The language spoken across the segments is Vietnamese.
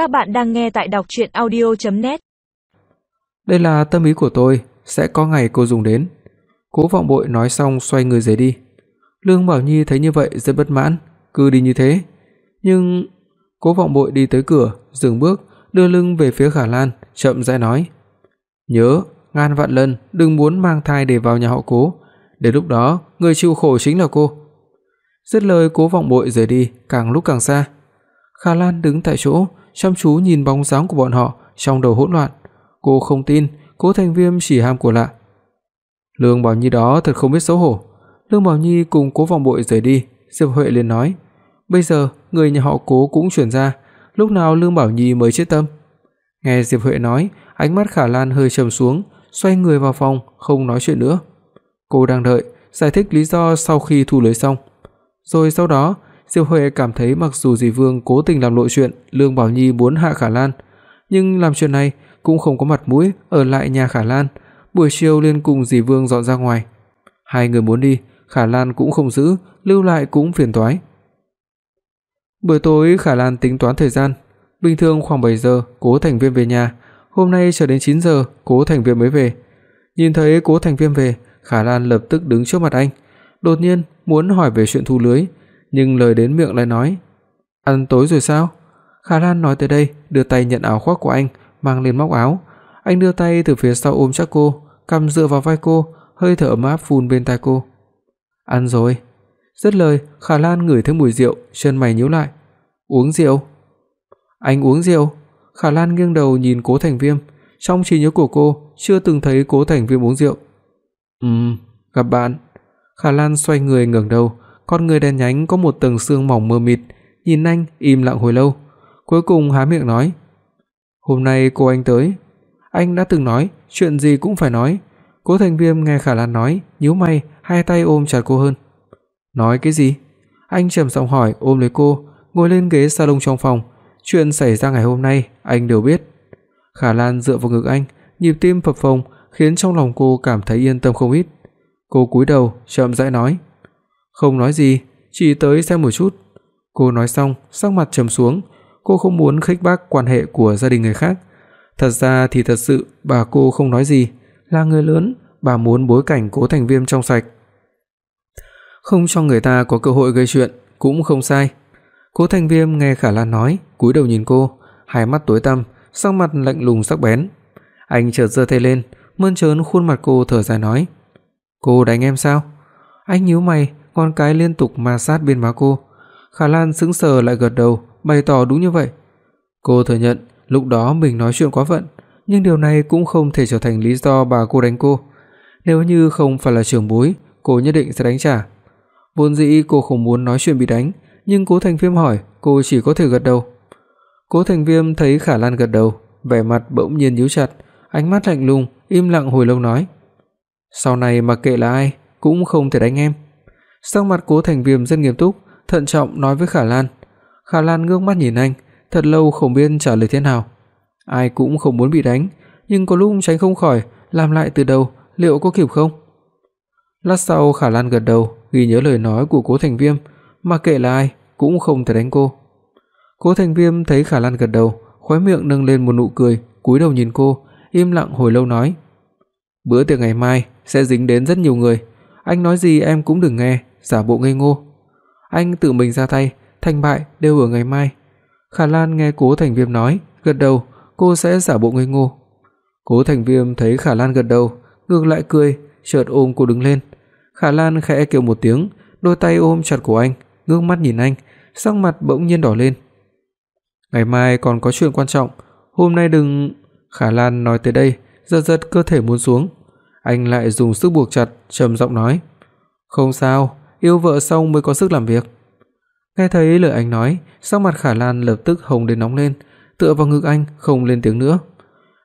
Các bạn đang nghe tại đọc audio net Đây là tâm ý của tôi, sẽ có ngày cô dùng đến. Cố Vọng Bội nói xong xoay người rời đi. Lương Bảo Nhi thấy như vậy rất bất mãn, cứ đi như thế. Nhưng Cố Vọng Bội đi tới cửa, dừng bước, đưa lưng về phía Khả Lan, chậm rãi nói: "Nhớ, ngàn vạn lần đừng muốn mang thai để vào nhà họ Cố, đến lúc đó người chịu khổ chính là cô." Dứt lời Cố Vọng Bội rời đi, càng lúc càng xa. Khả Lan đứng tại chỗ, chăm chú nhìn bóng dáng của bọn họ, trong đầu hỗn loạn. Cô không tin, Cố Thành Viêm chỉ ham của lạ. Lương Bảo Nhi đó thật không biết xấu hổ. Lương Bảo Nhi cùng Cố Vọng Bội rời đi, Diệp Huệ liền nói: "Bây giờ người nhà họ Cố cũng chuyển ra, lúc nào Lương Bảo Nhi mới chết tâm?" Nghe Diệp Huệ nói, ánh mắt Khả Lan hơi trầm xuống, xoay người vào phòng, không nói chuyện nữa. Cô đang đợi giải thích lý do sau khi thu lưới xong. Rồi sau đó, Diệp Huệ cảm thấy mặc dù Dì Vương cố tình làm lộ chuyện Lương Bảo Nhi muốn hạ Khả Lan, nhưng làm chuyện này cũng không có mặt mũi ở lại nhà Khả Lan, buổi chiều liền cùng Dì Vương dọn ra ngoài. Hai người muốn đi, Khả Lan cũng không giữ, lưu lại cũng phiền toái. Buổi tối Khả Lan tính toán thời gian, bình thường khoảng 7 giờ Cố Thành Viêm về nhà, hôm nay chờ đến 9 giờ Cố Thành Viêm mới về. Nhìn thấy Cố Thành Viêm về, Khả Lan lập tức đứng trước mặt anh, đột nhiên muốn hỏi về chuyện thu lưới, nhưng lời đến miệng lại nói: "Ăn tối rồi sao?" Khả Lan nói tới đây, đưa tay nhận áo khoác của anh, mang lên móc áo. Anh đưa tay từ phía sau ôm chắc cô, cằm dựa vào vai cô, hơi thở ấm áp phun bên tai cô. "Ăn rồi." Dứt lời, Khả Lan ngửi thấy mùi rượu, chân mày nhíu lại. "Uống rượu?" "Anh uống rượu?" Khả Lan nghiêng đầu nhìn Cố Thành Viêm, trong trí nhớ của cô chưa từng thấy Cố Thành Viêm uống rượu. "Ừm, gặp bạn." Khả Lan xoay người ngẩng đầu, con người đen nhánh có một tầng sương mỏng mờ mịt, nhìn anh im lặng hồi lâu, cuối cùng há miệng nói: "Hôm nay cô anh tới, anh đã từng nói, chuyện gì cũng phải nói." Cố Thành Viêm nghe Khả Lan nói, nhíu mày, hai tay ôm chặt cô hơn. "Nói cái gì?" Anh trầm giọng hỏi, ôm lấy cô, ngồi lên ghế salon trong phòng, chuyện xảy ra ngày hôm nay anh đều biết. Khả Lan dựa vào ngực anh, nhịp tim phập phồng khiến trong lòng cô cảm thấy yên tâm không ít. Cô cúi đầu, chậm rãi nói: "Không nói gì, chỉ tới xem một chút." Cô nói xong, sắc mặt trầm xuống, cô không muốn khích bác quan hệ của gia đình người khác. Thật ra thì thật sự bà cô không nói gì, là người lớn, bà muốn bối cảnh Cố Thành Viêm trong sạch. Không cho người ta có cơ hội gây chuyện cũng không sai. Cố Thành Viêm nghe Khả Lan nói, cúi đầu nhìn cô, hai mắt tối tăm, sắc mặt lạnh lùng sắc bén. Anh chợt giơ tay lên, mơn trớn khuôn mặt cô thở dài nói: "Cô đánh em sao?" Anh nhíu mày, con cái liên tục ma sát bên má cô. Khả Lan sững sờ lại gật đầu, bày tỏ đúng như vậy. Cô thừa nhận lúc đó mình nói chuyện quá phận, nhưng điều này cũng không thể trở thành lý do bà cô đánh cô. Nếu như không phải là trưởng bối, cô nhất định sẽ đánh trả. Vốn dĩ cô không muốn nói chuyện bị đánh, nhưng Cố Thành Viêm hỏi, cô chỉ có thể gật đầu. Cố Thành Viêm thấy Khả Lan gật đầu, vẻ mặt bỗng nhiên nhíu chặt, ánh mắt lạnh lùng, im lặng hồi lâu nói: "Sau này mặc kệ là ai, cũng không thể đánh em." Sắc mặt Cố Thành Viêm rất nghiêm túc, thận trọng nói với Khả Lan. Khả Lan ngước mắt nhìn anh, thật lâu không biết trả lời thế nào. Ai cũng không muốn bị đánh, nhưng có lúc tránh không khỏi, làm lại từ đầu, liệu có kịp không? Lát sau Khả Lan gật đầu, ghi nhớ lời nói của Cố Thành Viêm, mà kệ là ai cũng không thể đánh cô. Cố Thành Viêm thấy Khả Lan gật đầu, khóe miệng nâng lên một nụ cười, cúi đầu nhìn cô, im lặng hồi lâu nói: "Bữa tiệc ngày mai sẽ dính đến rất nhiều người, anh nói gì em cũng đừng nghe, giả bộ ngây ngô. Anh tự mình ra tay, thành bại đều ở ngày mai." Khả Lan nghe Cố Thành Viêm nói, gật đầu, cô sẽ giả bộ ngây ngô. Cố Thành Viêm thấy Khả Lan gật đầu, ngược lại cười, chợt ôm cô đứng lên. Khả Lan khẽ kêu một tiếng, đôi tay ôm chặt cổ anh, ngước mắt nhìn anh, sắc mặt bỗng nhiên đỏ lên. Ngày mai còn có chuyện quan trọng, hôm nay đừng Khả Lan nói tới đây, giật giật cơ thể muốn xuống. Anh lại dùng sức buộc chặt, trầm giọng nói: "Không sao, yêu vợ xong mới có sức làm việc." Nghe thấy lời anh nói, sắc mặt Khả Lan lập tức hồng đến nóng lên, tựa vào ngực anh không lên tiếng nữa.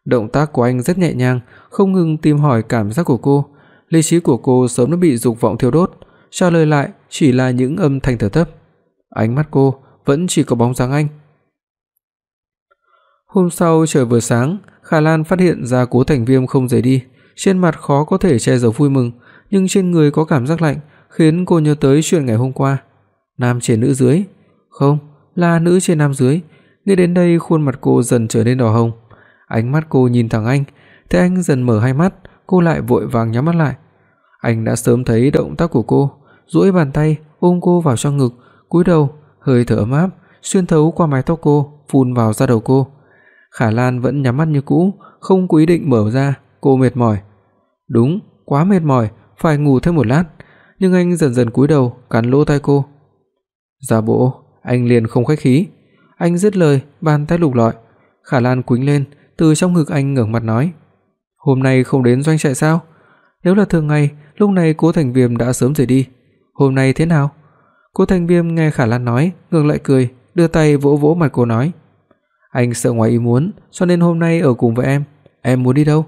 Động tác của anh rất nhẹ nhàng, không ngừng tìm hỏi cảm giác của cô. Lý trí của cô sớm đã bị dục vọng thiêu đốt, trả lời lại chỉ là những âm thanh thở thấp. Ánh mắt cô vẫn chỉ có bóng dáng anh. Hôm sau trời vừa sáng, Khả Lan phát hiện ra Cố Thành Viêm không rời đi, trên mặt khó có thể che giấu vui mừng, nhưng trên người có cảm giác lạnh, khiến cô nhớ tới chuyện ngày hôm qua. Nam trên nữ dưới, không, là nữ trên nam dưới, nghe đến đây khuôn mặt cô dần trở nên đỏ hồng. Ánh mắt cô nhìn thẳng anh, thấy anh dần mở hai mắt, cô lại vội vàng nhắm mắt lại. Anh đã sớm thấy động tác của cô, duỗi bàn tay ôm cô vào trong ngực, cúi đầu, hơi thở ấm áp xuyên thấu qua mái tóc cô, phun vào da đầu cô. Khả Lan vẫn nhắm mắt như cũ, không có ý định mở ra, cô mệt mỏi. Đúng, quá mệt mỏi, phải ngủ thêm một lát, nhưng anh dần dần cúi đầu, cắn lỗ tai cô. "Giả bộ." Anh liền không khách khí. Anh dứt lời, bàn tay lục lọi. Khả Lan quĩnh lên, từ trong ngực anh ngẩng mặt nói: "Hôm nay không đến doanh trại sao? Nếu là thường ngày, lúc này Cố Thành Viêm đã sớm rời đi. Hôm nay thế nào?" Cố Thành Viêm nghe Khả Lan nói, ngừng lại cười, đưa tay vỗ vỗ mặt cô nói: "Anh sợ ngoài ý muốn, cho nên hôm nay ở cùng với em. Em muốn đi đâu?"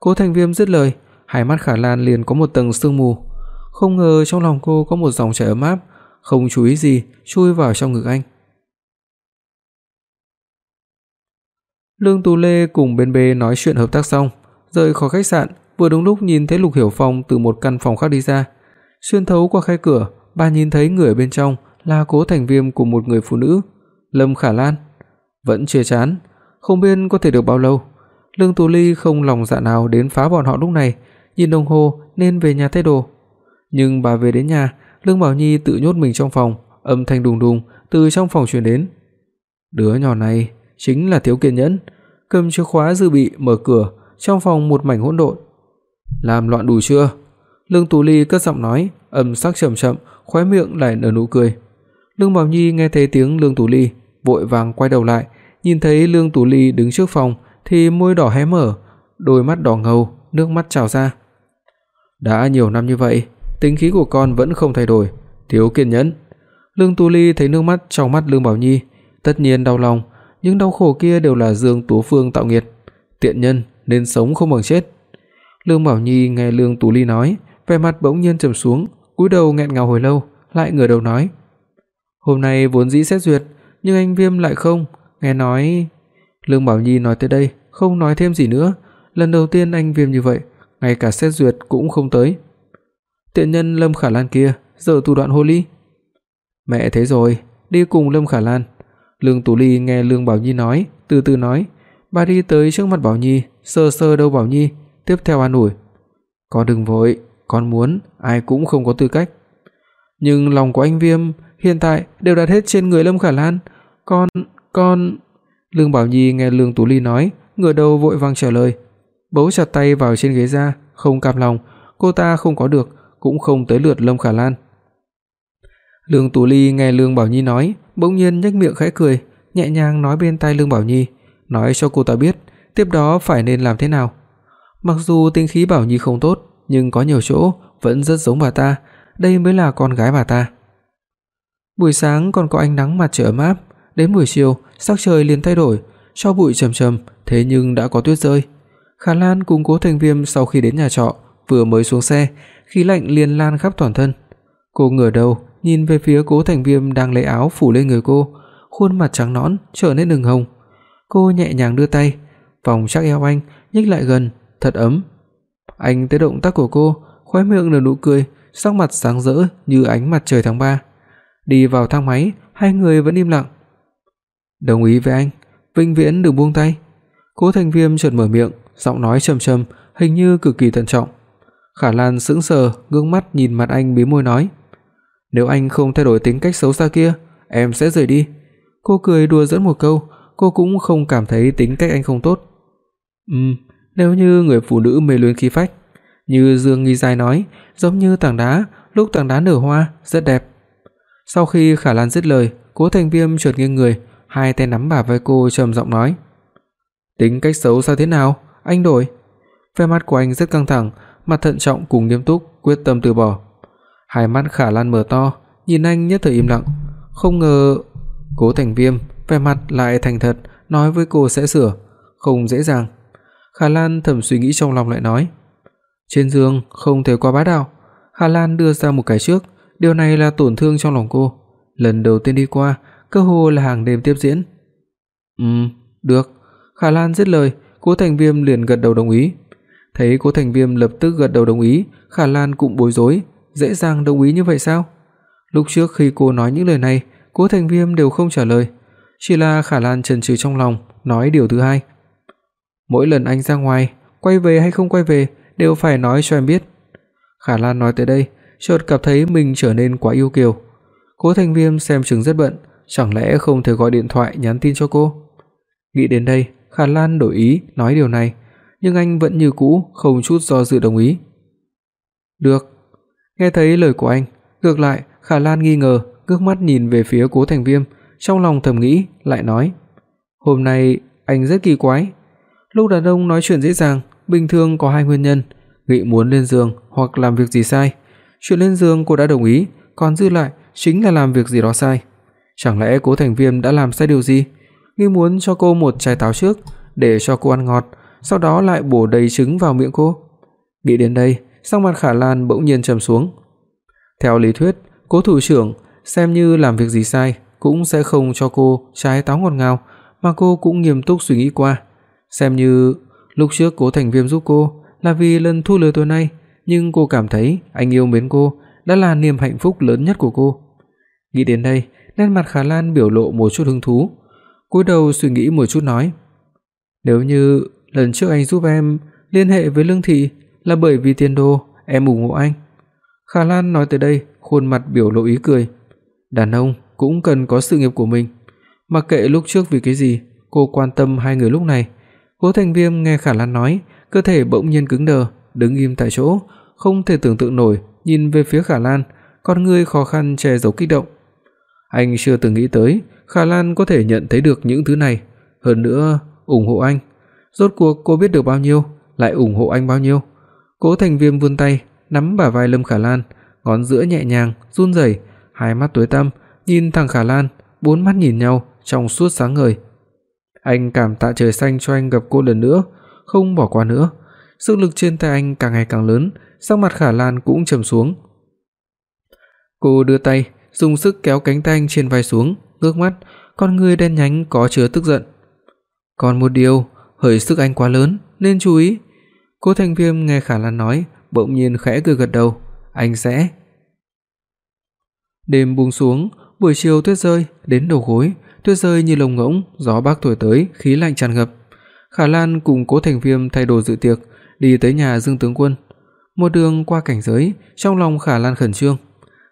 Cố Thành Viêm dứt lời, hai mắt Khả Lan liền có một tầng sương mù. Không ngờ trong lòng cô có một dòng chảy ấm áp, không chú ý gì chui vào trong ngực anh. Lương Tú Lê cùng bên bê nói chuyện hợp tác xong, rời khỏi khách sạn, vừa đúng lúc nhìn thấy Lục Hiểu Phong từ một căn phòng khác đi ra. Xuyên thấu qua khe cửa, bà nhìn thấy người ở bên trong là Cố Thành Viêm cùng một người phụ nữ, Lâm Khả Lan. Vẫn chưa chán, không biết có thể được bao lâu. Lương Tú Ly không lòng dạ nào đến phá bọn họ lúc này, nhìn đồng hồ nên về nhà thay đồ. Nhưng bà về đến nhà, Lương Bảo Nhi tự nhốt mình trong phòng, âm thanh đùng đùng từ trong phòng truyền đến. Đứa nhỏ này chính là thiếu kiên nhẫn, cầm chìa khóa dự bị mở cửa, trong phòng một mảnh hỗn độn. Làm loạn đủ chưa? Lương Tú Ly cất giọng nói, âm sắc chậm chậm, khóe miệng lại nở nụ cười. Lương Bảo Nhi nghe thấy tiếng Lương Tú Ly, vội vàng quay đầu lại, nhìn thấy Lương Tú Ly đứng trước phòng thì môi đỏ hé mở, đôi mắt đỏ ngầu, nước mắt trào ra. Đã nhiều năm như vậy, tính khí của con vẫn không thay đổi, thiếu kiên nhẫn. Lương Tú Ly thấy nước mắt trong mắt Lương Bảo Nhi, tất nhiên đau lòng, những đau khổ kia đều là Dương Tú Phương tạo nghiệt, tiện nhân nên sống không bằng chết. Lương Bảo Nhi nghe Lương Tú Ly nói, vẻ mặt bỗng nhiên trầm xuống, cúi đầu nghẹn ngào hồi lâu, lại ngửa đầu nói: "Hôm nay vốn dĩ xét duyệt, nhưng anh Viêm lại không, nghe nói..." Lương Bảo Nhi nói tới đây, không nói thêm gì nữa, lần đầu tiên anh Viêm như vậy, ngay cả xét duyệt cũng không tới. Tiện nhân Lâm Khả Lan kia, giờ thủ đoạn hồ ly. Mẹ thấy rồi, đi cùng Lâm Khả Lan. Lương Tú Ly nghe Lương Bảo Nhi nói, từ từ nói, bà đi tới trước mặt Bảo Nhi, sờ sờ đầu Bảo Nhi, tiếp theo an ủi. "Con đừng vội, con muốn, ai cũng không có tư cách. Nhưng lòng của anh Viêm hiện tại đều đặt hết trên người Lâm Khả Lan, con con Lương Bảo Nhi nghe Lương Tú Ly nói, ngửa đầu vội vàng trả lời, bấu chặt tay vào trên ghế ra, không cam lòng, cô ta không có được, cũng không tới lượt Lâm Khả Lan. Lương Tú Ly nghe Lương Bảo Nhi nói, bỗng nhiên nhếch miệng khẽ cười, nhẹ nhàng nói bên tai Lương Bảo Nhi, nói cho cô ta biết tiếp đó phải nên làm thế nào. Mặc dù tính khí Bảo Nhi không tốt, nhưng có nhiều chỗ vẫn rất giống bà ta, đây mới là con gái bà ta. Buổi sáng còn có ánh nắng mặt trời ấm áp, đến buổi chiều sắc trời liền thay đổi, cho bụi trầm trầm, thế nhưng đã có tuyết rơi. Khả Lan cùng Cố Thành Viêm sau khi đến nhà trọ, vừa mới xuống xe, khí lạnh liền lan khắp toàn thân. Cô ngửa đầu, nhìn về phía Cố Thành Viêm đang lấy áo phủ lên người cô, khuôn mặt trắng nõn trở nên ửng hồng. Cô nhẹ nhàng đưa tay, vòng chắc eo anh, nhích lại gần, thật ấm. Anh thấy động tác của cô, khóe miệng nở nụ cười, sắc mặt sáng rỡ như ánh mặt trời tháng 3. Đi vào thang máy, hai người vẫn im lặng. "Đồng ý với anh, vĩnh viễn đừng buông tay." Cố Thành Viêm chợt mở miệng, giọng nói trầm trầm, hình như cực kỳ thận trọng. Khả Lan sững sờ, ngước mắt nhìn mặt anh bí môi nói: "Nếu anh không thay đổi tính cách xấu xa kia, em sẽ rời đi." Cô cười đùa giỡn một câu, cô cũng không cảm thấy tính cách anh không tốt. Ừm, nếu như người phụ nữ mê luyến khí phách, như Dương Nghi Giai nói, giống như tảng đá, lúc tảng đá nở hoa, rất đẹp. Sau khi Khả Lan dứt lời, Cố Thành Viêm chợt nghiêng người, hai tay nắm bả vai cô trầm giọng nói: "Tính cách xấu xa thế nào? Anh đổi." Vẻ mặt của anh rất căng thẳng, mặt thận trọng cùng nghiêm túc, quyết tâm từ bỏ. Hai mắt Khả Lan mở to, nhìn anh nhất thời im lặng, không ngờ Cố Thành Viêm vẻ mặt lại thành thật, nói với cô sẽ sửa, không dễ dàng. Khả Lan thầm suy nghĩ trong lòng lại nói: "Trên giường không thể quá bá đạo." Khả Lan đưa ra một cái trước, điều này là tổn thương trong lòng cô. Lần đầu tiên đi qua, cơ hồ là hàng đêm tiếp diễn. "Ừm, được." Khả Lan dứt lời, Cố Thành Viêm liền gật đầu đồng ý. Thấy Cố Thành Viêm lập tức gật đầu đồng ý, Khả Lan cũng bối rối, dễ dàng đồng ý như vậy sao? Lúc trước khi cô nói những lời này, Cố Thành Viêm đều không trả lời. Chỉ là Khả Lan chần chừ trong lòng, nói điều thứ hai. Mỗi lần anh ra ngoài, quay về hay không quay về đều phải nói cho em biết. Khả Lan nói tới đây, chợt cảm thấy mình trở nên quá yêu kiều. Cố Thành Viêm xem chừng rất bận, chẳng lẽ không thể gọi điện thoại nhắn tin cho cô? Nghĩ đến đây, Khả Lan đổi ý nói điều này, nhưng anh vẫn như cũ không chút do dự đồng ý. "Được." Nghe thấy lời của anh, ngược lại, Khả Lan nghi ngờ, ngước mắt nhìn về phía Cố Thành Viêm, trong lòng thầm nghĩ, lại nói: "Hôm nay anh rất kỳ quái." Lúc đàn ông nói chuyện dễ dàng, bình thường có hai nguyên nhân, nghĩ muốn lên giường hoặc làm việc gì sai. Chuyện lên giường cô đã đồng ý, còn dư lại chính là làm việc gì đó sai. Chẳng lẽ Cố Thành Viêm đã làm sai điều gì? nghi muốn cho cô một trái táo trước để cho cô ăn ngọt, sau đó lại bổ đầy trứng vào miệng cô. Nghĩ đến đây, sắc mặt Khả Lan bỗng nhiên trầm xuống. Theo lý thuyết, Cố thủ trưởng xem như làm việc gì sai cũng sẽ không cho cô trái táo ngọt ngào, mà cô cũng nghiêm túc suy nghĩ qua, xem như lúc trước Cố Thành Viêm giúp cô là vì lần thu lừa tối nay, nhưng cô cảm thấy anh yêu mến cô đã là niềm hạnh phúc lớn nhất của cô. Nghĩ đến đây, nét mặt Khả Lan biểu lộ một chút hứng thú, cúi đầu suy nghĩ một chút nói: "Nếu như lần trước anh giúp em liên hệ với Lương thị là bởi vì tiền đồ, em ủng hộ anh." Khả Lan nói tới đây, khuôn mặt biểu lộ ý cười. Đàn ông cũng cần có sự nghiệp của mình, mặc kệ lúc trước vì cái gì, cô quan tâm hai người lúc này. Cố Thành Viêm nghe Khả Lan nói, cơ thể bỗng nhiên cứng đờ, đứng im tại chỗ, không thể tưởng tượng nổi, nhìn về phía Khả Lan, con người khó khăn che giấu kích động. Anh chưa từng nghĩ tới Khả Lan có thể nhận thấy được những thứ này, hơn nữa ủng hộ anh. Rốt cuộc cô biết được bao nhiêu, lại ủng hộ anh bao nhiêu? Cố Thành Viêm vươn tay, nắm bả vai Lâm Khả Lan, ngón giữa nhẹ nhàng run rẩy, hai mắt tối tăm nhìn thẳng Khả Lan, bốn mắt nhìn nhau trong suốt sáng ngời. Anh cảm tạ trời xanh cho anh gặp cô lần nữa, không bỏ qua nữa. Sức lực trên tay anh càng ngày càng lớn, sắc mặt Khả Lan cũng trầm xuống. Cô đưa tay, dùng sức kéo cánh tay anh trên vai xuống, ngước mắt, con ngươi đen nhánh có chứa tức giận. "Còn một điều, hơi sức anh quá lớn, nên chú ý." Cố Thành Viêm nghe Khả Lan nói, bỗng nhiên khẽ cười gật đầu, "Anh sẽ." Đêm buông xuống, buổi chiều tuyết rơi đến đầu gối, tuyết rơi như lông ngỗng, gió bắc thổi tới, khí lạnh tràn ngập. Khả Lan cùng Cố Thành Viêm thay đồ dự tiệc, đi tới nhà Dương tướng quân. Một đường qua cảnh giới, trong lòng Khả Lan khẩn trương.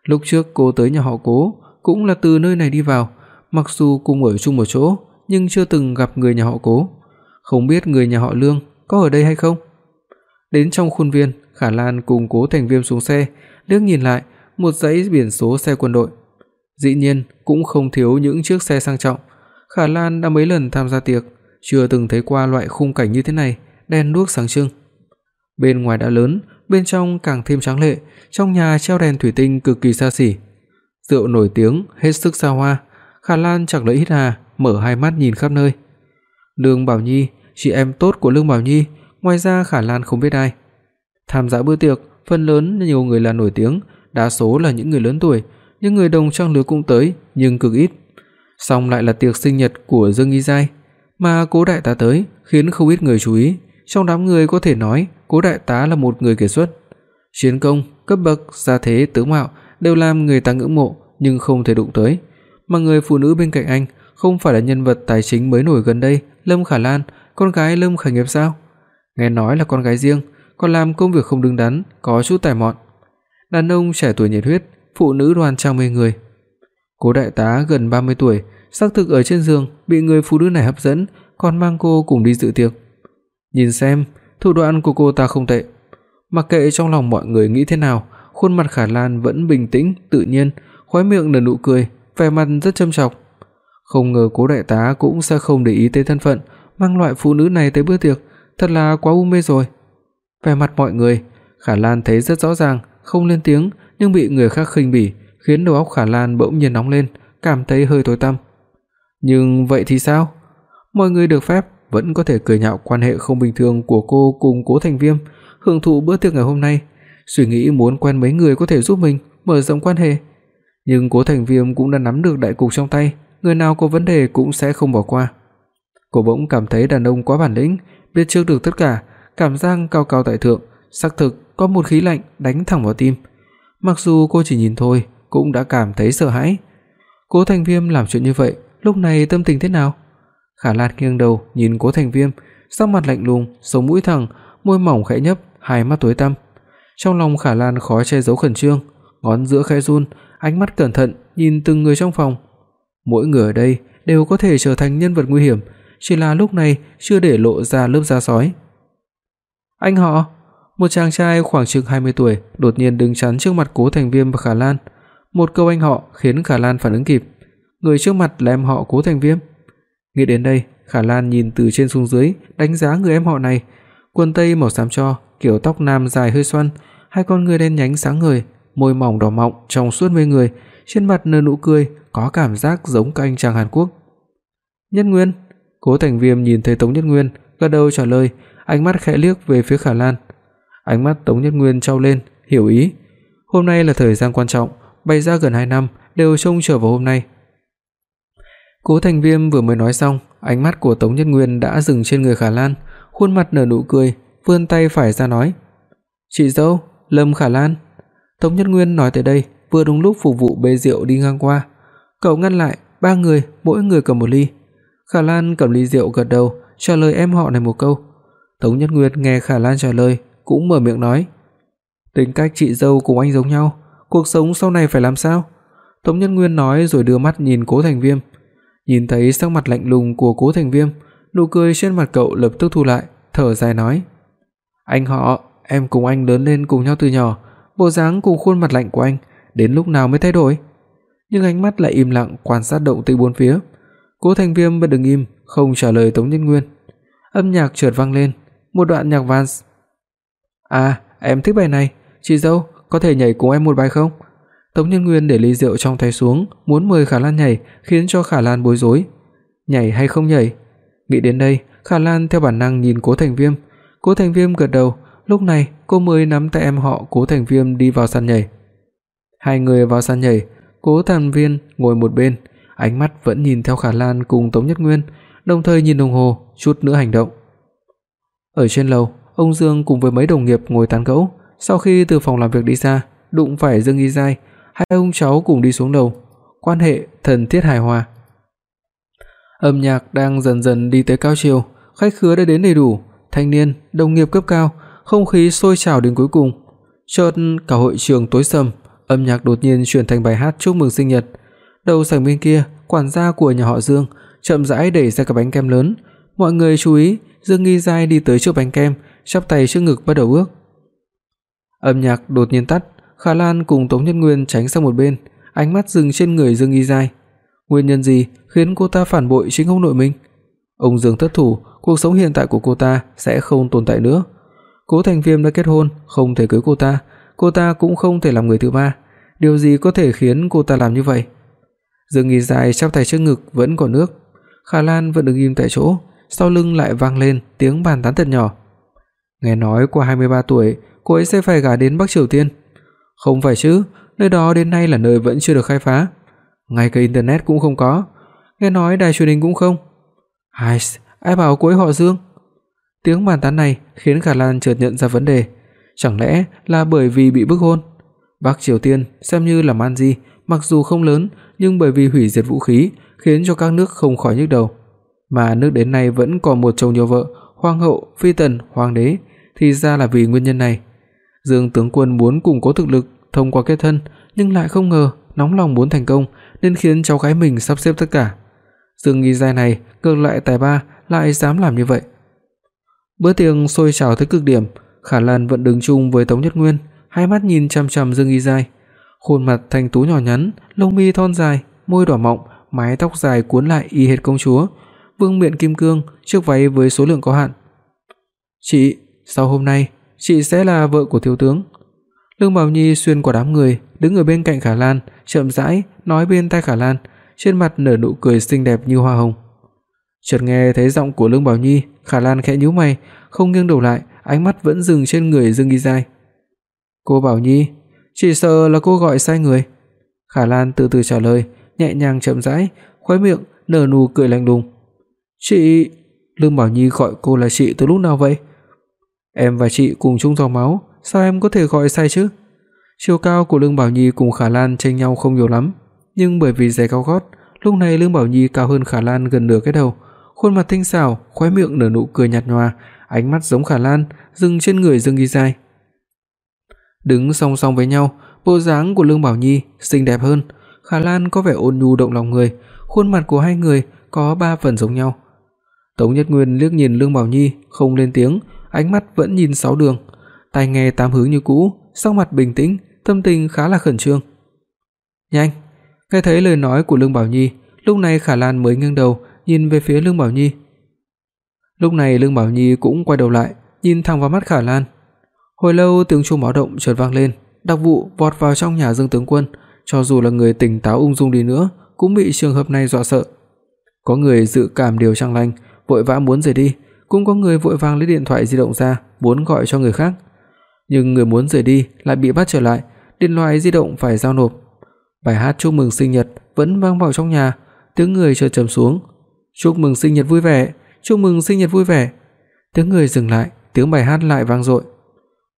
Lúc trước cô tới nhà họ Cố cũng là từ nơi này đi vào, mặc dù cùng ở chung một chỗ, nhưng chưa từng gặp người nhà họ Cố. Không biết người nhà họ Lương có ở đây hay không. Đến trong khuôn viên, Khả Lan cùng Cố Thành Viêm xuống xe, liếc nhìn lại, một dãy biển số xe quân đội. Dĩ nhiên, cũng không thiếu những chiếc xe sang trọng. Khả Lan đã mấy lần tham gia tiệc, chưa từng thấy qua loại khung cảnh như thế này, đèn đuốc sáng trưng. Bên ngoài đã lớn, bên trong càng thêm tráng lệ, trong nhà treo đèn thủy tinh cực kỳ xa xỉ. Rượu nổi tiếng, hết sức xa hoa, Khả Lan chẳng lấy hít hà, mở hai mắt nhìn khắp nơi. Lương Bảo Nhi, chị em tốt của Lương Bảo Nhi, ngoài ra Khả Lan không biết ai. Tham gia bữa tiệc, phần lớn nhiều người là nổi tiếng, đa số là những người lớn tuổi, những người đồng trang lứa cũng tới, nhưng cực ít. Song lại là tiệc sinh nhật của Dương Nghi Giai, mà Cố đại tá tới, khiến không ít người chú ý, trong đám người có thể nói Cố đại tá là một người kiệt xuất. Chiến công, cấp bậc, gia thế, tướng mạo đều làm người ta ngưỡng mộ nhưng không thể đụng tới. Mà người phụ nữ bên cạnh anh không phải là nhân vật tài chính mới nổi gần đây, Lâm Khả Lan, con gái Lâm khởi Nghiệp sao? Nghe nói là con gái riêng, còn làm công việc không đứng đắn, có chút tài mọn. Đàn ông trẻ tuổi nhiệt huyết, phụ nữ đoan trang mê người. Cố đại tá gần 30 tuổi, xác thực ở trên giường bị người phụ nữ này hấp dẫn, còn mang cô cùng đi dự tiệc. Nhìn xem, thủ đoạn của cô ta không tệ. Mặc kệ trong lòng mọi người nghĩ thế nào, khuôn mặt Khả Lan vẫn bình tĩnh, tự nhiên, khóe miệng nở nụ cười, vẻ mặt rất châm chọc. Không ngờ Cố đại tá cũng sẽ không để ý tới thân phận, mang loại phụ nữ này tới bữa tiệc, thật là quá u mê rồi. Vẻ mặt mọi người, Khả Lan thấy rất rõ ràng, không lên tiếng nhưng bị người khác khinh bỉ, khiến đầu óc Khả Lan bỗng nhiên nóng lên, cảm thấy hơi tối tăm. Nhưng vậy thì sao? Mọi người được phép vẫn có thể cười nhạo quan hệ không bình thường của cô cùng Cố Thành Viêm, hưởng thụ bữa tiệc ngày hôm nay, suy nghĩ muốn quen mấy người có thể giúp mình mở rộng quan hệ. Nhưng Cố Thành Viêm cũng đã nắm được đại cục trong tay, người nào có vấn đề cũng sẽ không bỏ qua. Cô bỗng cảm thấy đàn ông quá bản lĩnh, biết trước được tất cả, cảm giác cao cao tại thượng, xác thực có một khí lạnh đánh thẳng vào tim. Mặc dù cô chỉ nhìn thôi cũng đã cảm thấy sợ hãi. Cố Thành Viêm làm chuyện như vậy lúc này tâm tình thế nào? Khả Lan nghiêng đầu nhìn Cố Thành Viêm, sắc mặt lạnh lùng, sống mũi thẳng, môi mỏng khẽ nhấp, hai mắt tối tăm. Trong lòng Khả Lan khó che giấu khẩn trương, ngón giữa khẽ run, ánh mắt cẩn thận nhìn từng người trong phòng. Mỗi người ở đây đều có thể trở thành nhân vật nguy hiểm, chỉ là lúc này chưa để lộ ra lớp da sói. Anh họ, một chàng trai khoảng chừng 20 tuổi đột nhiên đứng chắn trước mặt Cố Thành Viêm và Khả Lan. Một câu anh họ khiến Khả Lan phản ứng kịp. Người trước mặt là em họ Cố Thành Viêm. Nghĩ đến đây, Khả Lan nhìn từ trên xuống dưới, đánh giá người em họ này. Quần tây màu xám tro, kiểu tóc nam dài hơi xoăn, hai con ngươi đen nhánh sáng ngời, môi mỏng đỏ mọng trong suốt mê người, trên mặt nở nụ cười, có cảm giác giống các anh chàng Hàn Quốc. Nhân Nguyên, Cố Thành Viêm nhìn thấy Tống Nhất Nguyên, gật đầu trả lời, ánh mắt khẽ liếc về phía Khả Lan. Ánh mắt Tống Nhất Nguyên trao lên, hiểu ý. Hôm nay là thời gian quan trọng, bày ra gần 2 năm đều trông chờ vào hôm nay. Cố Thành Viêm vừa mới nói xong, ánh mắt của Tống Nhất Nguyên đã dừng trên người Khả Lan, khuôn mặt nở nụ cười, vươn tay phải ra nói: "Chị dâu, Lâm Khả Lan." Tống Nhất Nguyên nói tới đây, vừa đúng lúc phục vụ bê rượu đi ngang qua. Cậu ngăn lại, ba người, mỗi người cầm một ly. Khả Lan cầm ly rượu gật đầu, trả lời em họ này một câu. Tống Nhất Nguyệt nghe Khả Lan trả lời, cũng mở miệng nói: "Tính cách chị dâu cùng anh giống nhau, cuộc sống sau này phải làm sao?" Tống Nhân Nguyên nói rồi đưa mắt nhìn Cố Thành Viêm. Nhìn thấy sắc mặt lạnh lùng của Cố Thành Viêm, nụ cười trên mặt cậu lập tức thu lại, thở dài nói: "Anh họ, em cùng anh lớn lên cùng nhau từ nhỏ, bộ dáng cùng khuôn mặt lạnh của anh, đến lúc nào mới thay đổi?" Nhưng ánh mắt lại im lặng quan sát động tĩnh bốn phía. Cố Thành Viêm vẫn đứng im, không trả lời Tống Nhân Nguyên. Âm nhạc chợt vang lên, một đoạn nhạc vals. "À, em thích bài này, chị dâu, có thể nhảy cùng em một bài không?" Tống Nhân Nguyên để ly rượu trong tay xuống, muốn mời Khả Lan nhảy, khiến cho Khả Lan bối rối. Nhảy hay không nhảy? Nghĩ đến đây, Khả Lan theo bản năng nhìn Cố Thành Viêm. Cố Thành Viêm gật đầu, lúc này cô mới nắm tay em họ Cố Thành Viêm đi vào sàn nhảy. Hai người vào sàn nhảy, Cố Thành Viên ngồi một bên, ánh mắt vẫn nhìn theo Khả Lan cùng Tống Nhất Nguyên, đồng thời nhìn đồng hồ, chút nữa hành động. Ở trên lầu, ông Dương cùng với mấy đồng nghiệp ngồi tán gẫu, sau khi từ phòng làm việc đi ra, đụng phải Dương Y Giai, hai ông cháu cùng đi xuống lầu, quan hệ thân thiết hài hòa. Âm nhạc đang dần dần đi tới cao chiều, khách khứa đã đến đầy đủ, thanh niên, đồng nghiệp cấp cao, không khí sôi trào đến cuối cùng. Chợt cả hội trường tối sầm, âm nhạc đột nhiên chuyển thành bài hát chúc mừng sinh nhật. Đầu sảnh bên kia, quản gia của nhà họ Dương chậm rãi đẩy ra cái bánh kem lớn, mọi người chú ý, Dương Nghi Giai đi tới trước bánh kem, chắp tay trước ngực bắt đầu ước. Âm nhạc đột nhiên tắt, Khả Lan cùng Tống Nhân Nguyên tránh sang một bên, ánh mắt dừng trên người Dương Nghi Giai. Nguyên nhân gì khiến cô ta phản bội chính ông nội mình? Ông Dương thất thủ, cuộc sống hiện tại của cô ta sẽ không tồn tại nữa. Cố Thành Viêm đã kết hôn, không thể cưới cô ta, cô ta cũng không thể làm người thứ ba. Điều gì có thể khiến cô ta làm như vậy? Dương Nghi dài, chắp tay trước ngực vẫn còn nước. Khả Lan vẫn đứng im tại chỗ, sau lưng lại vang lên tiếng bàn tán thật nhỏ. Nghe nói qua 23 tuổi, cô ấy sẽ phải gả đến Bắc Triều Tiên. Không phải chứ, nơi đó đến nay là nơi vẫn chưa được khai phá, ngay cả internet cũng không có, nghe nói đài truyền hình cũng không. Ai, ai bảo cô ấy họ Dương? Tiếng bàn tán này khiến Khả Lan chợt nhận ra vấn đề, chẳng lẽ là bởi vì bị bức hôn? Bắc Triều Tiên xem như là man di, mặc dù không lớn nhưng bởi vì hủy diệt vũ khí khiến cho các nước không khỏi nhức đầu, mà nước đến nay vẫn còn một chồng nhiều vợ, hoàng hậu, phi tần, hoàng đế, thì ra là vì nguyên nhân này. Dương tướng quân muốn củng cố thực lực thông qua kết thân, nhưng lại không ngờ nóng lòng muốn thành công nên khiến cháu gái mình sắp xếp tất cả. Dương Nghi Giai này ngược lại tài ba lại dám làm như vậy. Bữa tiệc sôi trào tới cực điểm, Khả Lan vẫn đứng chung với Tống Nhất Nguyên, hai mắt nhìn chằm chằm Dương Nghi Giai. Khuôn mặt thanh tú nhỏ nhắn, lông mi thon dài, môi đỏ mọng, mái tóc dài cuốn lại y hệt công chúa, vương miện kim cương, chiếc váy với số lượng có hạn. "Chị, sau hôm nay, chị sẽ là vợ của thiếu tướng." Lương Bảo Nhi xuyên qua đám người, đứng ở bên cạnh Khả Lan, chậm rãi nói bên tai Khả Lan, trên mặt nở nụ cười xinh đẹp như hoa hồng. Chợt nghe thấy giọng của Lương Bảo Nhi, Khả Lan khẽ nhíu mày, không nghiêng đầu lại, ánh mắt vẫn dừng trên người Dương Y Giai. "Cô Bảo Nhi, chỉ sợ là cô gọi sai người." Khả Lan từ từ trả lời, nhẹ nhàng chậm rãi, khóe miệng nở nụ cười lạnh lùng. "Chị..." Lương Bảo Nhi gọi cô là chị từ lúc nào vậy? "Em và chị cùng chung dòng máu, sao em có thể gọi sai chứ?" Chiều cao của Lương Bảo Nhi cùng Khả Lan chênh nhau không nhiều lắm, nhưng bởi vì giày cao gót, lúc này Lương Bảo Nhi cao hơn Khả Lan gần nửa cái đầu, khuôn mặt tinh xảo, khóe miệng nở nụ cười nhạt nhòa, ánh mắt giống Khả Lan, dừng trên người Dương Nghi Giai. Đứng song song với nhau, bộ dáng của Lương Bảo Nhi xinh đẹp hơn, Khả Lan có vẻ ôn nhu động lòng người, khuôn mặt của hai người có ba phần giống nhau. Tống Nhất Nguyên liếc nhìn Lương Bảo Nhi, không lên tiếng, ánh mắt vẫn nhìn sáu đường, tai nghe tám hướng như cũ, sắc mặt bình tĩnh, tâm tình khá là khẩn trương. "Nhanh." Nghe thấy lời nói của Lương Bảo Nhi, lúc này Khả Lan mới nghiêng đầu, nhìn về phía Lương Bảo Nhi. Lúc này Lương Bảo Nhi cũng quay đầu lại, nhìn thẳng vào mắt Khả Lan. Hồi lâu tiếng chuông báo động chợt vang lên, đặc vụ vọt vào trong nhà Dương tướng quân, cho dù là người tỉnh táo ung dung đi nữa, cũng bị trường hợp này dọa sợ. Có người dự cảm điều chẳng lành, vội vã muốn rời đi, cũng có người vội vàng lấy điện thoại di động ra, muốn gọi cho người khác. Nhưng người muốn rời đi lại bị bắt trở lại, điện thoại di động phải giao nộp. Bài hát chúc mừng sinh nhật vẫn vang vào trong nhà, tiếng người chợt trầm xuống. "Chúc mừng sinh nhật vui vẻ, chúc mừng sinh nhật vui vẻ." Tiếng người dừng lại, tiếng bài hát lại vang dội.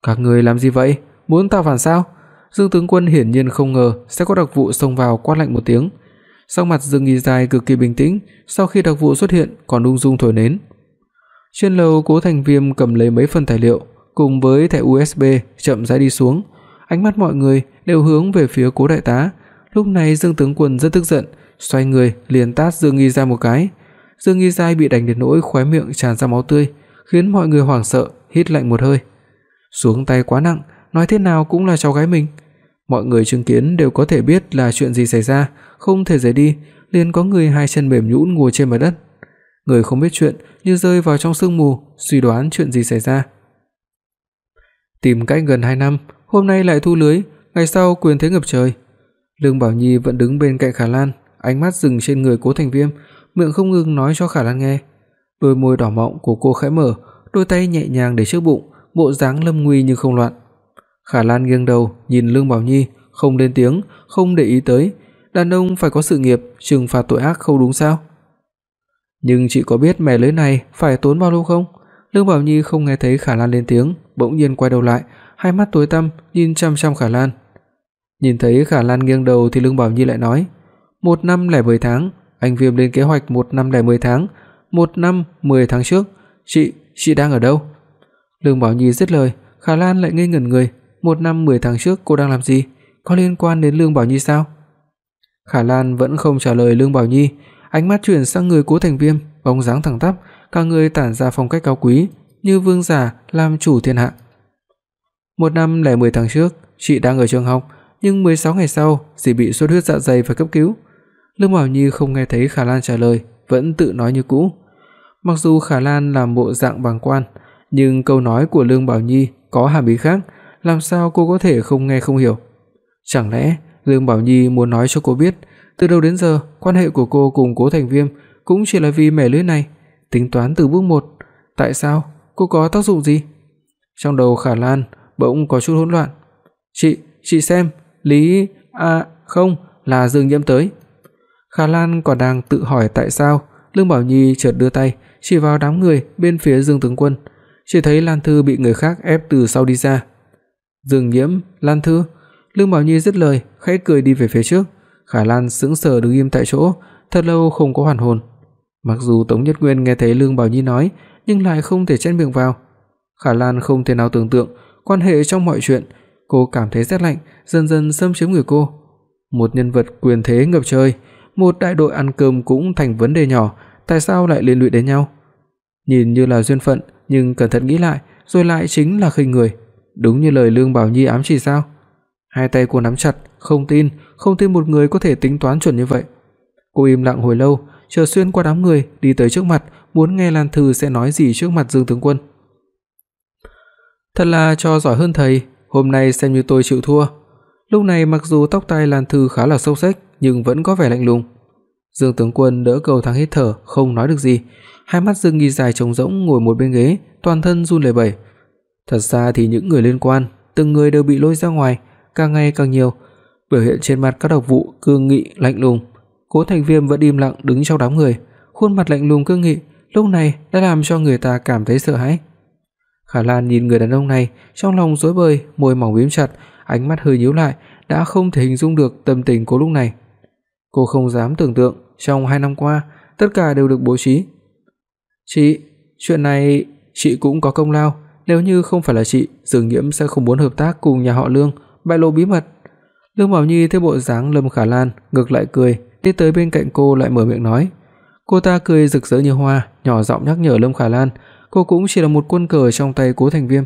"Các người làm gì vậy? Muốn tạo phản sao?" Dương tướng quân hiển nhiên không ngờ sẽ có đặc vụ xông vào quát lạnh một tiếng. Sắc mặt Dương Nghi Dài cực kỳ bình tĩnh, sau khi đặc vụ xuất hiện còn ung dung thổi nến. Trên lầu Cố Thành Viêm cầm lấy mấy phần tài liệu cùng với thẻ USB chậm rãi đi xuống, ánh mắt mọi người đều hướng về phía Cố đại tá. Lúc này Dương tướng quân rất tức giận, xoay người liền tát Dương Nghi Giai một cái. Dương Nghi Giai bị đánh đến nỗi khóe miệng tràn ra máu tươi, khiến mọi người hoảng sợ, hít lạnh một hơi. Xuống tay quá nặng, nói thế nào cũng là cháu gái mình. Mọi người chứng kiến đều có thể biết là chuyện gì xảy ra, không thể rời đi, liền có người hai chân mềm nhũn ngồi trên mặt đất. Người không biết chuyện như rơi vào trong sương mù, suy đoán chuyện gì xảy ra. Tìm cách gần 2 năm, hôm nay lại thu lưới, ngày sau quyền thế ngập trời. Lương Bảo Nhi vẫn đứng bên cạnh Khả Lan, ánh mắt dừng trên người Cố Thành Viêm, miệng không ngừng nói cho Khả Lan nghe. Đôi môi đỏ mọng của cô khẽ mở, đôi tay nhẹ nhàng để trước bụng, bộ dáng lâm nguy nhưng không loạn. Khả Lan nghiêng đầu, nhìn Lương Bảo Nhi, không lên tiếng, không để ý tới, đàn ông phải có sự nghiệp, trừng phạt tội ác không đúng sao? Nhưng chị có biết mẻ lưới này phải tốn bao lâu không? Lương Bảo Nhi không nghe thấy Khả Lan lên tiếng, bỗng nhiên quay đầu lại, hai mắt tối tăm nhìn chằm chằm Khả Lan. Nhìn thấy Khả Lan nghiêng đầu thì Lương Bảo Nhi lại nói: "Một năm lẻ 10 tháng, anh Viêm lên kế hoạch một năm lẻ 10 tháng, một năm 10 tháng trước, chị, chị đang ở đâu?" Lương Bảo Nhi dứt lời, Khả Lan lại ngây ngẩn người, một năm 10 tháng trước cô đang làm gì? Có liên quan đến Lương Bảo Nhi sao? Khả Lan vẫn không trả lời Lương Bảo Nhi, ánh mắt chuyển sang người Cố Thành Viêm, bóng dáng thẳng tắp, cả người tản ra phong cách cao quý, như vương giả làm chủ thiên hạ. Một năm lẻ 10 tháng trước, chị đang ở trường học, nhưng 16 ngày sau, dì bị xuất huyết dạ dày phải cấp cứu. Lương Bảo Nhi không nghe thấy Khả Lan trả lời, vẫn tự nói như cũ. Mặc dù Khả Lan làm bộ dạng bàng quan, nhưng câu nói của Lương Bảo Nhi có hàm ý khác, làm sao cô có thể không nghe không hiểu? Chẳng lẽ Lương Bảo Nhi muốn nói cho cô biết, từ đầu đến giờ quan hệ của cô cùng Cố Thành Viêm cũng chỉ là vì mẻ lưới này, tính toán từ bước một, tại sao? Cô có tác dụng gì? Trong đầu Khả Lan bỗng có chút hỗn loạn. "Chị, chị xem, Lý à không, là Dương Nhiễm tới." Khả Lan còn đang tự hỏi tại sao, Lương Bảo Nhi chợt đưa tay chỉ vào đám người bên phía Dương tướng quân, chỉ thấy Lan Thư bị người khác ép từ sau đi ra. Dương Nhiễm, Lan Thư, Lương Bảo Nhi dứt lời, khẽ cười đi về phía trước. Khả Lan sững sờ đứng im tại chỗ, thật lâu không có hoàn hồn. Mặc dù Tống Nhất Nguyên nghe thấy Lương Bảo Nhi nói, nhưng lại không thể chen miệng vào. Khả Lan không thể nào tưởng tượng quan hệ trong mọi chuyện, cô cảm thấy rét lạnh dần dần xâm chiếm người cô. Một nhân vật quyền thế ngập trời, một đại đội ăn cơm cũng thành vấn đề nhỏ, tại sao lại liên lụy đến nhau? Nhìn như là duyên phận, nhưng cẩn thận nghĩ lại, rồi lại chính là khinh người. Đúng như lời Lương Bảo Nhi ám chỉ sao? Hai tay cô nắm chặt, không tin, không tin một người có thể tính toán chuẩn như vậy. Cô im lặng hồi lâu, chờ xuyên qua đám người đi tới trước mặt, muốn nghe Lan Thư sẽ nói gì trước mặt Dương tướng quân. Thật là cho giỏi hơn thầy, hôm nay xem như tôi chịu thua. Lúc này mặc dù tóc tai Lan Thư khá là xốc xếch, nhưng vẫn có vẻ lạnh lùng. Dương tướng quân đỡ cầu thang hít thở, không nói được gì, hai mắt Dương Nghi dài trống rỗng ngồi một bên ghế, toàn thân run lẩy bẩy. Thật ra thì những người liên quan, từng người đều bị lôi ra ngoài, càng ngày càng nhiều, biểu hiện trên mặt các độc vụ cương nghị lạnh lùng. Cố Thành Viêm vẫn im lặng đứng trong đám người, khuôn mặt lạnh lùng cương nghị, lúc này đã làm cho người ta cảm thấy sợ hãi. Khả Lan nhìn người đàn ông này, trong lòng rối bời, môi mỏng mím chặt, ánh mắt hơi nhíu lại, đã không thể hình dung được tâm tình của lúc này. Cô không dám tưởng tượng trong 2 năm qua tất cả đều được bố trí. "Chị, chuyện này chị cũng có công lao, nếu như không phải là chị, Dương Nghiễm sẽ không muốn hợp tác cùng nhà họ Lương, bại lộ bí mật." Lương Bảo Nhi thấy bộ dáng Lâm Khả Lan, ngược lại cười, đi tới bên cạnh cô lại mở miệng nói. Cô ta cười rực rỡ như hoa, nhỏ giọng nhắc nhở Lâm Khả Lan, cô cũng chỉ là một quân cờ trong tay Cố Thành Viêm.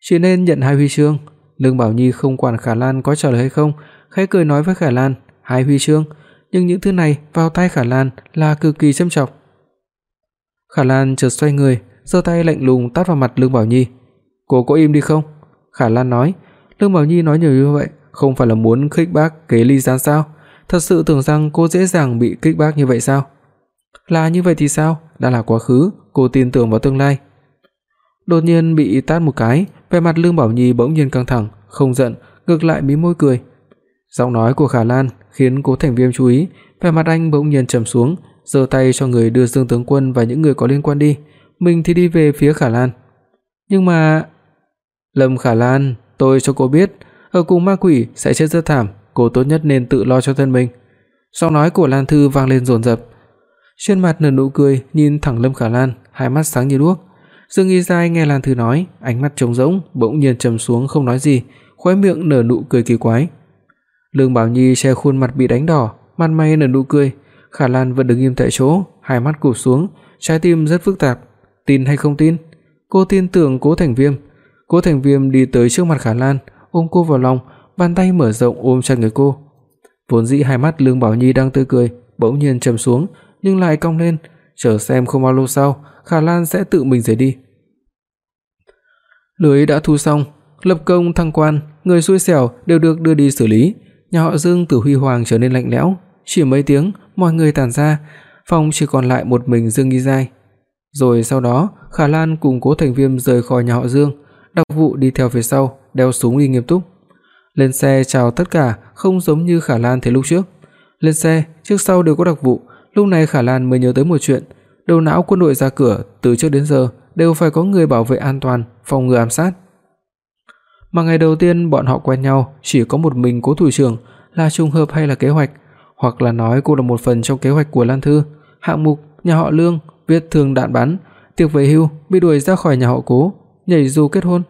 Chỉ nên nhận hai huy chương, Lương Bảo Nhi không quản Khả Lan có trả lời hay không, khẽ cười nói với Khả Lan, hai huy chương, nhưng những thứ này vào tay Khả Lan là cực kỳ châm trọng. Khả Lan chợt xoay người, giơ tay lạnh lùng tát vào mặt Lương Bảo Nhi. "Cô có im đi không?" Khả Lan nói. Lương Bảo Nhi nói nhiều như vậy, không phải là muốn khích bác kế ly gián sao? Thật sự tưởng rằng cô dễ dàng bị kích bác như vậy sao? Là như vậy thì sao? Đã là quá khứ, cô tin tưởng vào tương lai. Đột nhiên bị tát một cái, vẻ mặt Lương Bảo Nhi bỗng nhiên căng thẳng, không giận, ngược lại mím môi cười. Giọng nói của Khả Lan khiến Cố Thành Viêm chú ý, vẻ mặt anh bỗng nhiên trầm xuống, giơ tay cho người đưa Dương tướng quân và những người có liên quan đi, mình thì đi về phía Khả Lan. Nhưng mà Lâm Khả Lan, tôi cho cô biết, ở cùng ma quỷ sẽ chết rất thảm, cô tốt nhất nên tự lo cho thân mình." Giọng nói của Lan Thư vang lên dồn dập. Trên mặt nở nụ cười, nhìn thẳng Lâm Khả Lan, hai mắt sáng như đuốc. Dương Y Giai nghe Lan Thư nói, ánh mắt trống rỗng, bỗng nhiên trầm xuống không nói gì, khóe miệng nở nụ cười kỳ quái. Lương Bảo Nhi che khuôn mặt bị đánh đỏ, mặt mày nở nụ cười, Khả Lan vẫn đứng im tại chỗ, hai mắt cụp xuống, trái tim rất phức tạp, tin hay không tin? Cô tin tưởng Cố Thành Viêm. Cố Thành Viêm đi tới trước mặt Khả Lan, ôm cô vào lòng, bàn tay mở rộng ôm chặt người cô. Vốn dĩ hai mắt Lương Bảo Nhi đang tươi cười, bỗng nhiên trầm xuống, nhưng lại cong lên, chờ xem không bao lâu sau, Khả Lan sẽ tự mình rời đi. Lưới đã thu xong, lập công thăng quan, người xui xẻo đều được đưa đi xử lý, nhà họ Dương từ huy hoàng trở nên lạnh lẽo, chỉ mấy tiếng, mọi người tản ra, phòng chỉ còn lại một mình Dương Nghi Giai. Rồi sau đó, Khả Lan cùng Cố Thành Viêm rời khỏi nhà họ Dương, Đặc vụ đi theo phía sau, đeo súng đi nghiêm túc. Lên xe chào tất cả, không giống như Khả Lan thế lúc trước. Lên xe, trước sau đều có đặc vụ, lúc này Khả Lan mới nhớ tới một chuyện, đầu não quân đội ra cửa từ trước đến giờ đều phải có người bảo vệ an toàn, phòng ngừa ám sát. Mà ngày đầu tiên bọn họ quen nhau, chỉ có một mình Cố thủ trưởng, là trùng hợp hay là kế hoạch, hoặc là nói cô là một phần trong kế hoạch của Lan Thư, hạng mục nhà họ Lương viết thương đạn bắn, tiệc về hưu bị đuổi ra khỏi nhà họ Cố, nhảy dù kết hôn.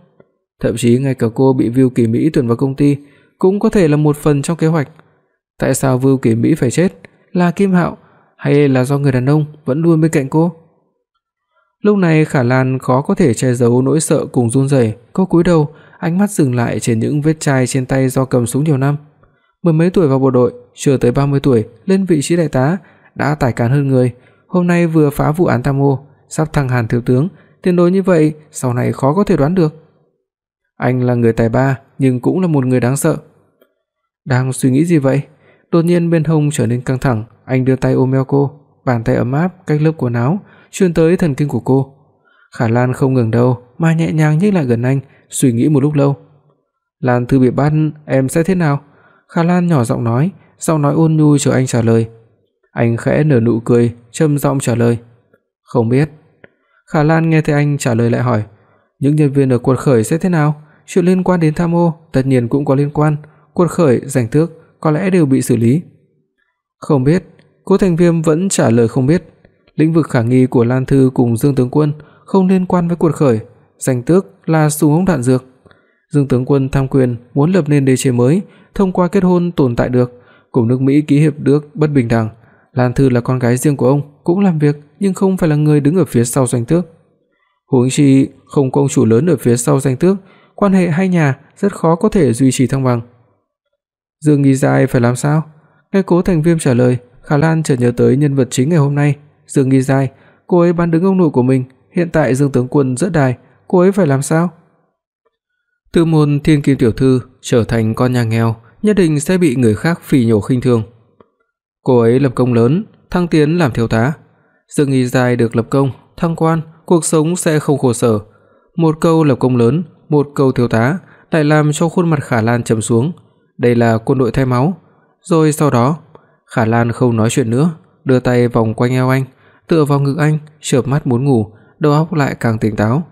Thậm chí ngay cả cô bị Vưu Kỳ Mỹ tuyển vào công ty cũng có thể là một phần trong kế hoạch. Tại sao Vưu Kỳ Mỹ phải chết? Là Kim Hạo hay là do người đàn ông vẫn luôn bên cạnh cô? Lúc này Khả Lan khó có thể che giấu nỗi sợ cùng run rẩy, cô cúi đầu, ánh mắt dừng lại trên những vết chai trên tay do cầm súng nhiều năm. Mười mấy tuổi vào bộ đội, chưa tới 30 tuổi lên vị trí đại tá, đã tài cán hơn người, hôm nay vừa phá vụ án tham ô, sắp thăng hàm thiếu tướng, tiền đồ như vậy sau này khó có thể đoán được. Anh là người tài ba nhưng cũng là một người đáng sợ. Đang suy nghĩ gì vậy? Đột nhiên bên hông trở nên căng thẳng, anh đưa tay ôm eo cô, bàn tay ấm áp cách lớp quần áo truyền tới thần kinh của cô. Khả Lan không ngừng đầu mà nhẹ nhàng nhích lại gần anh, suy nghĩ một lúc lâu. "Lan Thư bị bắt, em sẽ thế nào?" Khả Lan nhỏ giọng nói, giọng nói ôn nhu chờ anh trả lời. Anh khẽ nở nụ cười, trầm giọng trả lời, "Không biết." Khả Lan nghe thấy anh trả lời lại hỏi, "Những nhân viên ở quật khởi sẽ thế nào? Chuyện liên quan đến tham ô tất nhiên cũng có liên quan, quật khởi, giành tước có lẽ đều bị xử lý." Không biết, Cố Thành Viêm vẫn trả lời không biết. Lĩnh vực khả nghi của Lan Thư cùng Dương tướng quân không liên quan với quận khởi, danh tước là súng ống đạn dược. Dương tướng quân tham quyền muốn lập nên đế chế mới, thông qua kết hôn tồn tại được, cùng nước Mỹ ký hiệp ước bất bình đẳng. Lan Thư là con gái riêng của ông, cũng làm việc nhưng không phải là người đứng ở phía sau danh tước. Huống chi không có ông chủ lớn ở phía sau danh tước, quan hệ hai nhà rất khó có thể duy trì thăng bằng. Dương Nghi Giai phải làm sao? Nghe Cố Thành Viêm trả lời, Khả Lan chợt nhớ tới nhân vật chính ngày hôm nay, Dương Nghi Giai, cô ấy bán đứng ông nội của mình, hiện tại Dương tướng quân rất đài, cô ấy phải làm sao? Từ môn Thiên Kim tiểu thư trở thành con nhà nghèo, nhất định sẽ bị người khác phỉ nhổ khinh thường. Cô ấy lập công lớn, thăng tiến làm thiếu tá. Dương Nghi dài được lập công, thăng quan, cuộc sống sẽ không khổ sở. Một câu lập công lớn, một câu thiếu tá lại làm cho khuôn mặt Khả Lan trầm xuống. Đây là quân đội thay máu. Rồi sau đó, Khả Lan không nói chuyện nữa, đưa tay vòng quanh eo anh, tựa vào ngực anh, chợp mắt muốn ngủ, đầu óc lại càng tỉnh táo.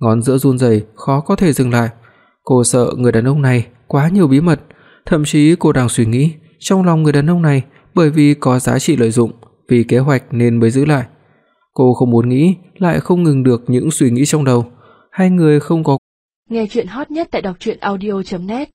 Ngón giữa run rẩy, khó có thể dừng lại. Cô sợ người đàn ông này quá nhiều bí mật, thậm chí cô đang suy nghĩ, trong lòng người đàn ông này bởi vì có giá trị lợi dụng, vì kế hoạch nên mới giữ lại. Cô không muốn nghĩ, lại không ngừng được những suy nghĩ trong đầu. Hai người không có Nghe truyện hot nhất tại doctruyenaudio.net